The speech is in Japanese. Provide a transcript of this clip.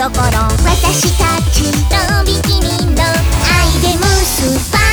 どころ私たちのビキニの愛で結ば